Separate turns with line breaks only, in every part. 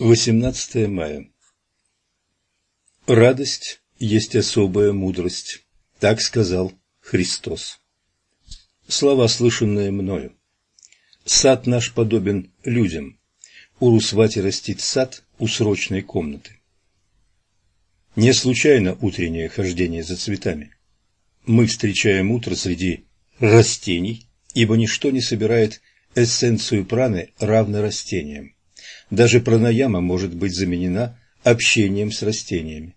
18 мая. Радость есть особая мудрость, так сказал Христос. Слова, слышанные мною. Сад наш подобен людям. У Русвати растит сад у срочной комнаты. Не случайно утреннее хождение за цветами. Мы встречаем утро среди растений, ибо ничто не собирает эссенцию праны равно растениям. Даже пранаяма может быть заменена общением с растениями.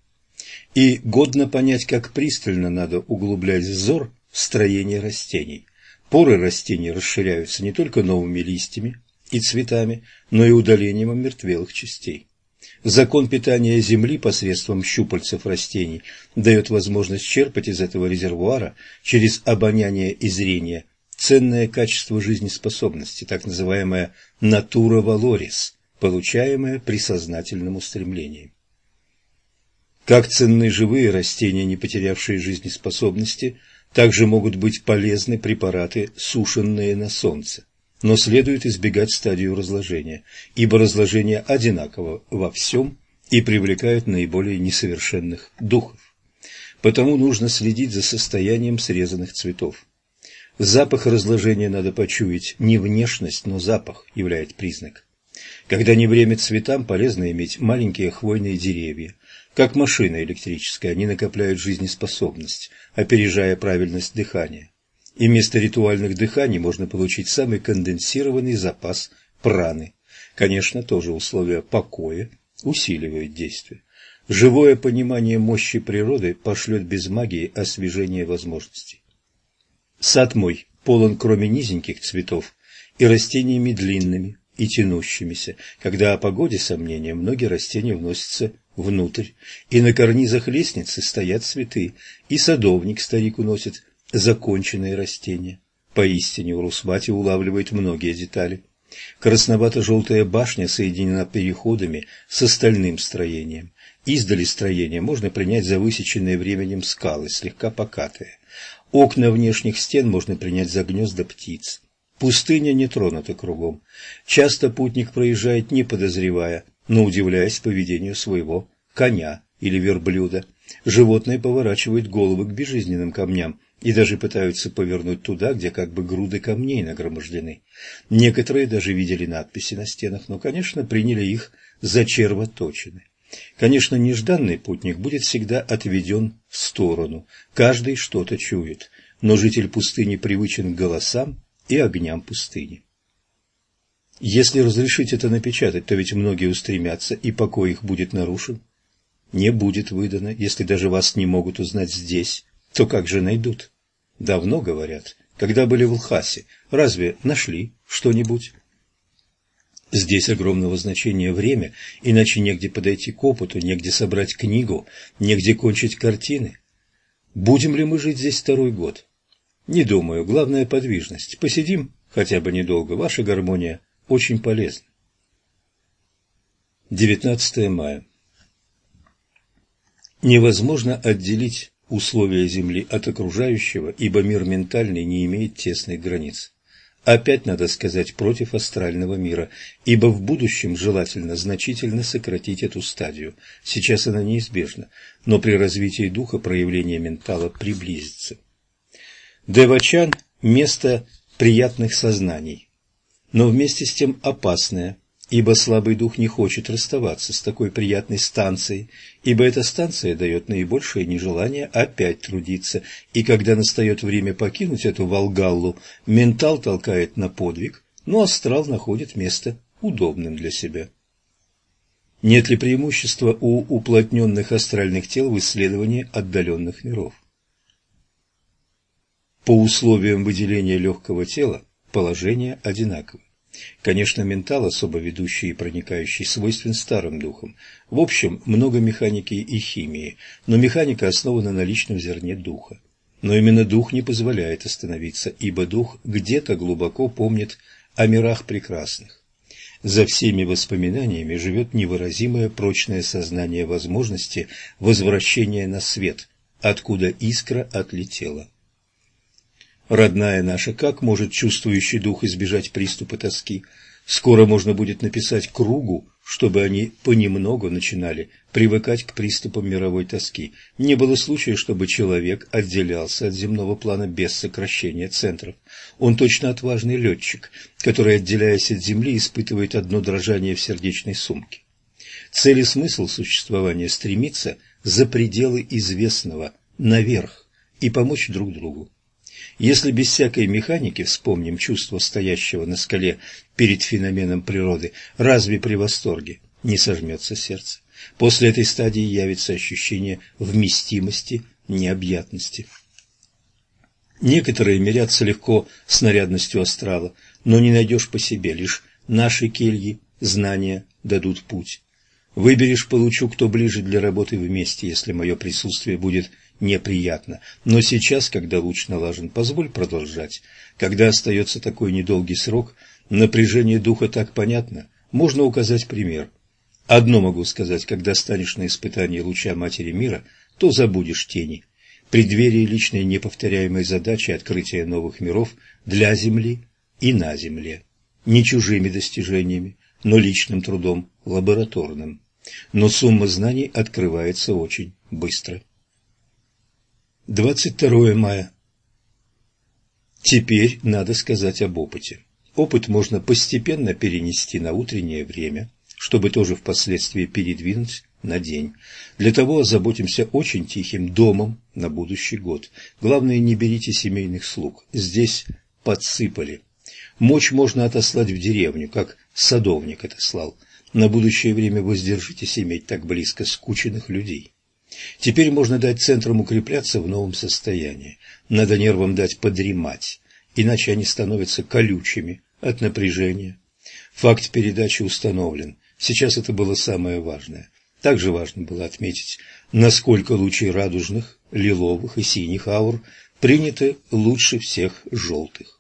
И годно понять, как пристально надо углублять взор в строение растений. Поры растений расширяются не только новыми листьями и цветами, но и удалением омертвелых частей. Закон питания Земли посредством щупальцев растений дает возможность черпать из этого резервуара через обоняние и зрение ценное качество жизнеспособности, так называемая «натура валорис», получаемое при сознательном устремлении. Как ценны живые растения, не потерявшие жизнеспособности, также могут быть полезны препараты, сушенные на солнце. Но следует избегать стадию разложения, ибо разложение одинаково во всем и привлекает наиболее несовершенных духов. Потому нужно следить за состоянием срезанных цветов. Запах разложения надо почуять, не внешность, но запах является признак. Когда не время цветам, полезно иметь маленькие хвойные деревья. Как машина электрическая, они накопляют жизнеспособность, опережая правильность дыхания. И вместо ритуальных дыханий можно получить самый конденсированный запас праны. Конечно, тоже условия покоя усиливают действие. Живое понимание мощи природы пошлет без магии освежение возможностей. Сад мой полон, кроме низеньких цветов, и растениями длинными, и тянущимися. Когда о погоде сомнения, многие растения вносятся внутрь, и на карнизах лестницы стоят цветы, и садовник старик уносит законченные растения. Поистине Урусвати улавливает многие детали. Красновато-желтая башня соединена переходами с остальным строением. Издали строения можно принять за высеченные временем скалы, слегка покатые. Окна внешних стен можно принять за гнезда птиц. Пустыня не тронута кругом. Часто путник проезжает, не подозревая, но удивляясь поведению своего коня или верблюда. Животные поворачивают головы к безжизненным камням и даже пытаются повернуть туда, где как бы груды камней нагромождены. Некоторые даже видели надписи на стенах, но, конечно, приняли их за червоточины. Конечно, нежданный путник будет всегда отведен в сторону, каждый что-то чует, но житель пустыни привычен к голосам и огням пустыни. Если разрешить это напечатать, то ведь многие устремятся, и покой их будет нарушен. Не будет выдано, если даже вас не могут узнать здесь, то как же найдут? Давно говорят, когда были в Лхасе, разве нашли что-нибудь? Здесь огромного значения время, иначе негде подойти к опыту, негде собрать книгу, негде кончить картины. Будем ли мы жить здесь второй год? Не думаю, главное подвижность. Посидим хотя бы недолго, ваша гармония очень полезна. 19 мая. Невозможно отделить условия Земли от окружающего, ибо мир ментальный не имеет тесных границ. Опять надо сказать против астрального мира, ибо в будущем желательно значительно сократить эту стадию. Сейчас она неизбежна, но при развитии духа проявление ментала приблизится. Девачан – место приятных сознаний, но вместе с тем опасное, ибо слабый дух не хочет расставаться с такой приятной станцией, ибо эта станция дает наибольшее нежелание опять трудиться, и когда настает время покинуть эту Волгаллу, ментал толкает на подвиг, но астрал находит место удобным для себя. Нет ли преимущества у уплотненных астральных тел в исследовании отдаленных миров? По условиям выделения легкого тела положение одинаково. Конечно, ментал, особо ведущий и проникающий, свойствен старым духам. В общем, много механики и химии, но механика основана на личном зерне духа. Но именно дух не позволяет остановиться, ибо дух где-то глубоко помнит о мирах прекрасных. За всеми воспоминаниями живет невыразимое прочное сознание возможности возвращения на свет, откуда искра отлетела. Родная наша, как может чувствующий дух избежать приступа тоски? Скоро можно будет написать кругу, чтобы они понемногу начинали привыкать к приступам мировой тоски. Не было случая, чтобы человек отделялся от земного плана без сокращения центров. Он точно отважный летчик, который, отделяясь от земли, испытывает одно дрожание в сердечной сумке. Цель и смысл существования стремиться за пределы известного, наверх, и помочь друг другу. Если без всякой механики вспомним чувство стоящего на скале перед феноменом природы, разве при восторге не сожмется сердце? После этой стадии явится ощущение вместимости, необъятности. Некоторые мирятся легко с нарядностью астрала, но не найдешь по себе, лишь наши кельи, знания дадут путь. Выберешь получу, кто ближе для работы вместе, если мое присутствие будет неприятно. Но сейчас, когда луч налажен, позволь продолжать. Когда остается такой недолгий срок, напряжение духа так понятно, можно указать пример. Одно могу сказать, когда станешь на испытании луча Матери Мира, то забудешь тени. Преддверие личной неповторяемой задачи открытия новых миров для Земли и на Земле. Не чужими достижениями, но личным трудом, лабораторным. Но сумма знаний открывается очень быстро. 22 мая. Теперь надо сказать об опыте. Опыт можно постепенно перенести на утреннее время, чтобы тоже впоследствии передвинуть на день. Для того озаботимся очень тихим домом на будущий год. Главное, не берите семейных слуг. Здесь подсыпали. Мочь можно отослать в деревню, как садовник отослал. На будущее время воздержитесь иметь так близко скученных людей. Теперь можно дать центрам укрепляться в новом состоянии. Надо нервам дать подремать, иначе они становятся колючими от напряжения. Факт передачи установлен. Сейчас это было самое важное. Также важно было отметить, насколько лучи радужных, лиловых и синих аур приняты лучше всех желтых.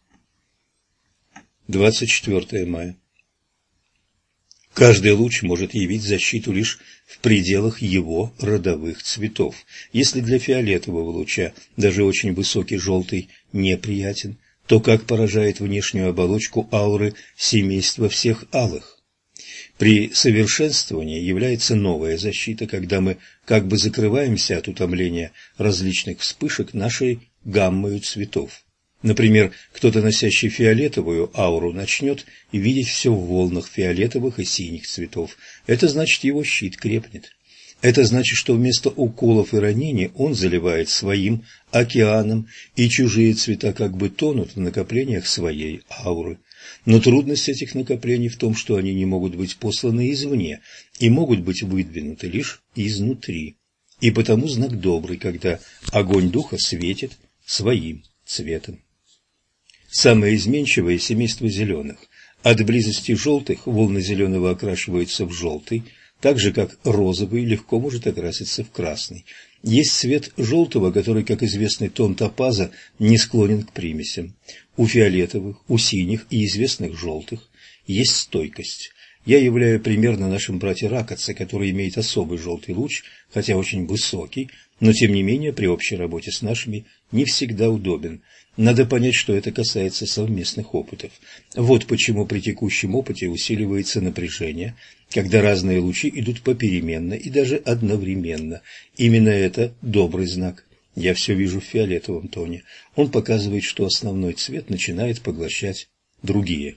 24 мая. Каждый луч может явить защиту лишь в пределах его родовых цветов. Если для фиолетового луча даже очень высокий желтый неприятен, то как поражает внешнюю оболочку ауры семейства всех алых? При совершенствовании является новая защита, когда мы как бы закрываемся от утомления различных вспышек нашей гаммою цветов. Например, кто-то, носящий фиолетовую ауру, начнет видеть все в волнах фиолетовых и синих цветов. Это значит, его щит крепнет. Это значит, что вместо уколов и ранений он заливает своим океаном, и чужие цвета как бы тонут в накоплениях своей ауры. Но трудность этих накоплений в том, что они не могут быть посланы извне и могут быть выдвинуты лишь изнутри. И потому знак добрый, когда огонь духа светит своим цветом. Самое изменчивое – семейство зеленых. От близости желтых волны зеленого окрашиваются в желтый, так же, как розовый легко может окраситься в красный. Есть цвет желтого, который, как известный тон топаза, не склонен к примесям. У фиолетовых, у синих и известных желтых есть стойкость. Я являю пример на нашем брате Ракоце, который имеет особый желтый луч, хотя очень высокий, но тем не менее при общей работе с нашими не всегда удобен. Надо понять, что это касается совместных опытов. Вот почему при текущем опыте усиливается напряжение, когда разные лучи идут попеременно и даже одновременно. Именно это добрый знак. Я все вижу в фиолетовом тоне. Он показывает, что основной цвет начинает поглощать другие